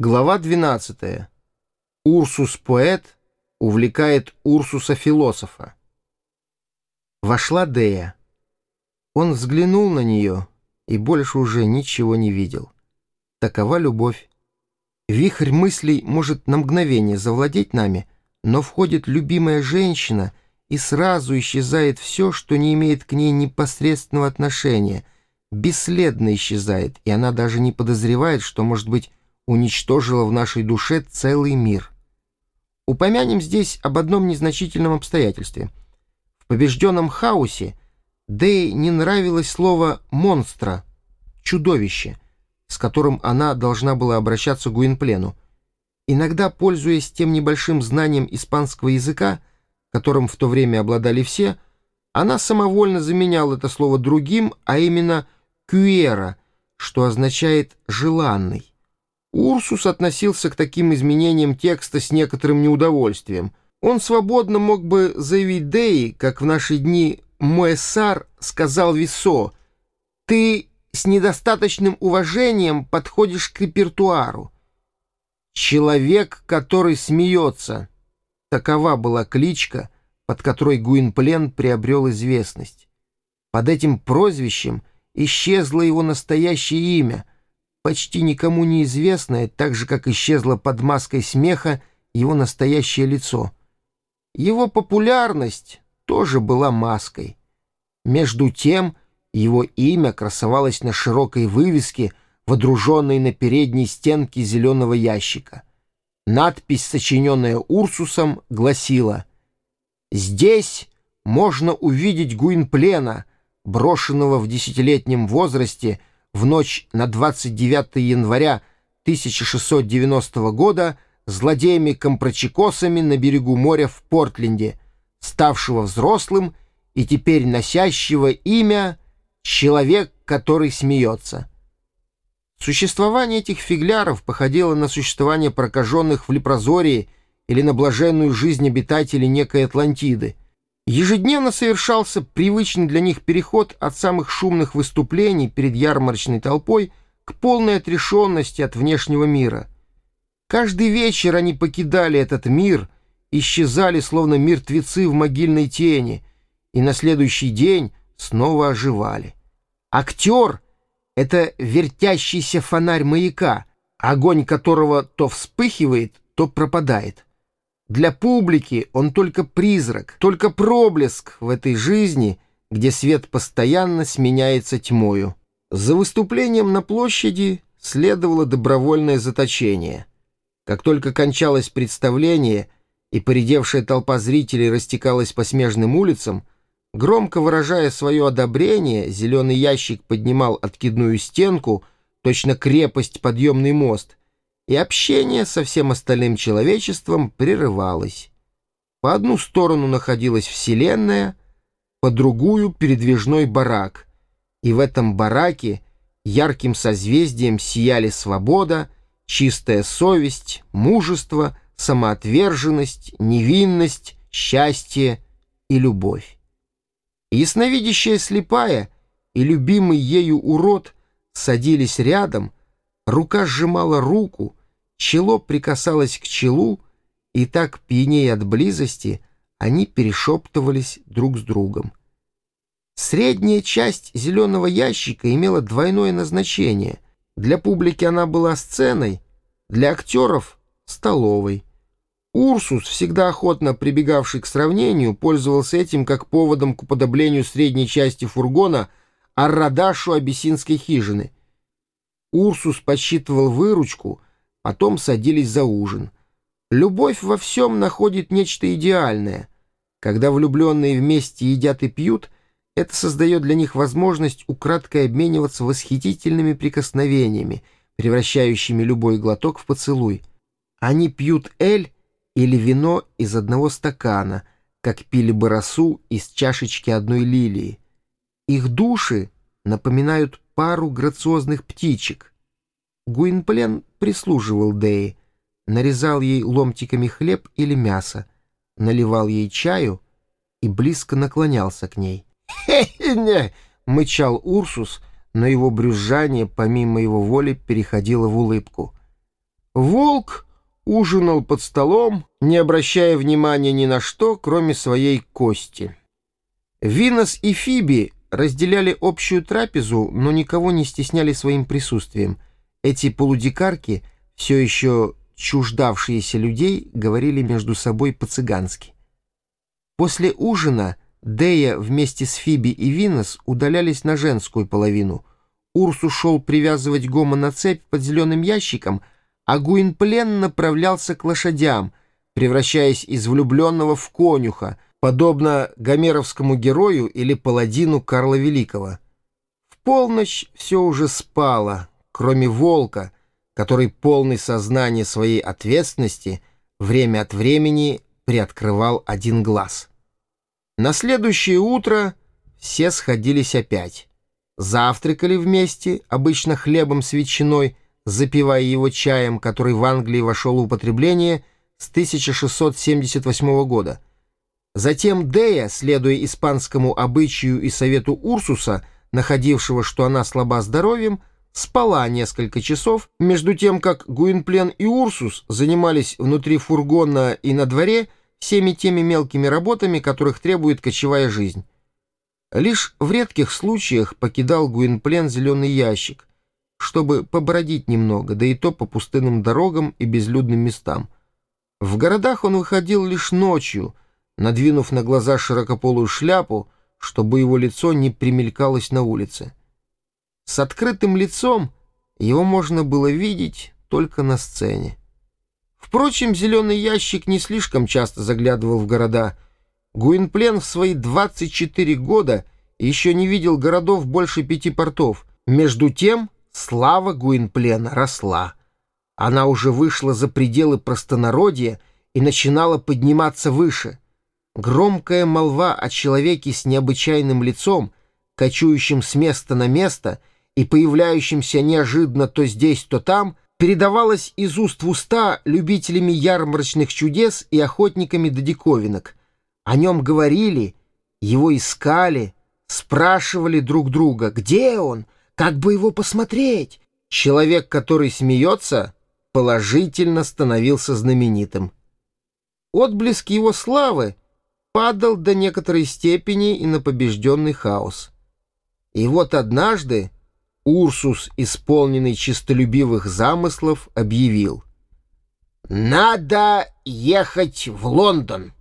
Глава 12. Урсус-поэт увлекает Урсуса-философа. Вошла Дея. Он взглянул на нее и больше уже ничего не видел. Такова любовь. Вихрь мыслей может на мгновение завладеть нами, но входит любимая женщина, и сразу исчезает все, что не имеет к ней непосредственного отношения, бесследно исчезает, и она даже не подозревает, что, может быть, уничтожила в нашей душе целый мир. Упомянем здесь об одном незначительном обстоятельстве. В побежденном хаосе Дэй не нравилось слово «монстра», «чудовище», с которым она должна была обращаться к Гуинплену. Иногда, пользуясь тем небольшим знанием испанского языка, которым в то время обладали все, она самовольно заменяла это слово другим, а именно «кюэра», что означает «желанный». Урсус относился к таким изменениям текста с некоторым неудовольствием. Он свободно мог бы заявить Деи, как в наши дни Моэссар сказал Висо, «Ты с недостаточным уважением подходишь к репертуару». «Человек, который смеется» — такова была кличка, под которой Гуинплен приобрел известность. Под этим прозвищем исчезло его настоящее имя — почти никому неизвестное, так же, как исчезло под маской смеха его настоящее лицо. Его популярность тоже была маской. Между тем его имя красовалось на широкой вывеске, водруженной на передней стенке зеленого ящика. Надпись, сочиненная Урсусом, гласила «Здесь можно увидеть Гуинплена, брошенного в десятилетнем возрасте в ночь на 29 января 1690 года злодеями-компрочекосами на берегу моря в Портленде, ставшего взрослым и теперь носящего имя «Человек, который смеется». Существование этих фигляров походило на существование прокаженных в Лепрозории или на блаженную жизнь обитателей некой Атлантиды — Ежедневно совершался привычный для них переход от самых шумных выступлений перед ярмарочной толпой к полной отрешенности от внешнего мира. Каждый вечер они покидали этот мир, исчезали, словно мертвецы в могильной тени, и на следующий день снова оживали. Актер — это вертящийся фонарь маяка, огонь которого то вспыхивает, то пропадает. Для публики он только призрак, только проблеск в этой жизни, где свет постоянно сменяется тьмою. За выступлением на площади следовало добровольное заточение. Как только кончалось представление и поредевшая толпа зрителей растекалась по смежным улицам, громко выражая свое одобрение, зеленый ящик поднимал откидную стенку, точно крепость подъемный мост, и общение со всем остальным человечеством прерывалось. По одну сторону находилась Вселенная, по другую — передвижной барак, и в этом бараке ярким созвездием сияли свобода, чистая совесть, мужество, самоотверженность, невинность, счастье и любовь. Ясновидящая слепая и любимый ею урод садились рядом, рука сжимала руку — чело прикасалось к челу, и так, пьянее от близости, они перешептывались друг с другом. Средняя часть зеленого ящика имела двойное назначение. Для публики она была сценой, для актеров — столовой. Урсус, всегда охотно прибегавший к сравнению, пользовался этим как поводом к уподоблению средней части фургона Аррадашу абиссинской хижины. Урсус подсчитывал выручку — потом садились за ужин. Любовь во всем находит нечто идеальное. Когда влюбленные вместе едят и пьют, это создает для них возможность украдкой обмениваться восхитительными прикосновениями, превращающими любой глоток в поцелуй. Они пьют эль или вино из одного стакана, как пили бы росу из чашечки одной лилии. Их души напоминают пару грациозных птичек — Гуинплен прислуживал Дэи, нарезал ей ломтиками хлеб или мясо, наливал ей чаю и близко наклонялся к ней. «Хе-хе-не!» — мычал Урсус, но его брюзжание, помимо его воли, переходило в улыбку. Волк ужинал под столом, не обращая внимания ни на что, кроме своей кости. Винос и Фиби разделяли общую трапезу, но никого не стесняли своим присутствием. Эти полудикарки, все еще чуждавшиеся людей, говорили между собой по-цыгански. После ужина Дея вместе с Фиби и Винос удалялись на женскую половину. Урс ушел привязывать Гома на цепь под зеленым ящиком, а Гуинплен направлялся к лошадям, превращаясь из влюбленного в конюха, подобно гомеровскому герою или паладину Карла Великого. В полночь все уже спало, кроме волка, который, полный сознания своей ответственности, время от времени приоткрывал один глаз. На следующее утро все сходились опять. Завтракали вместе, обычно хлебом с ветчиной, запивая его чаем, который в Англии вошел в употребление с 1678 года. Затем Дея, следуя испанскому обычаю и совету Урсуса, находившего, что она слаба здоровьем, спала несколько часов, между тем, как Гуинплен и Урсус занимались внутри фургона и на дворе всеми теми мелкими работами, которых требует кочевая жизнь. Лишь в редких случаях покидал Гуинплен зеленый ящик, чтобы побродить немного, да и то по пустынным дорогам и безлюдным местам. В городах он выходил лишь ночью, надвинув на глаза широкополую шляпу, чтобы его лицо не примелькалось на улице. С открытым лицом его можно было видеть только на сцене. Впрочем, зеленый ящик не слишком часто заглядывал в города. Гуинплен в свои 24 года еще не видел городов больше пяти портов. Между тем слава Гуинплена росла. Она уже вышла за пределы простонародья и начинала подниматься выше. Громкая молва о человеке с необычайным лицом, кочующим с места на место и появляющимся неожиданно то здесь, то там — передавалось из уст в уста любителями ярмарочных чудес и охотниками до диковинок. О нем говорили, его искали, спрашивали друг друга, где он, как бы его посмотреть. Человек, который смеется, положительно становился знаменитым. Отблеск его славы падал до некоторой степени и на побежденный хаос. И вот однажды Урсус, исполненный чистолюбивых замыслов, объявил. «Надо ехать в Лондон».